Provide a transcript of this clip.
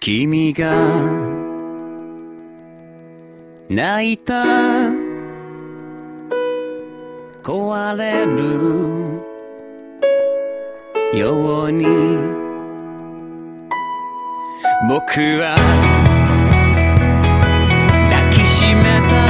君が泣いた。壊れるように。僕は抱きしめた。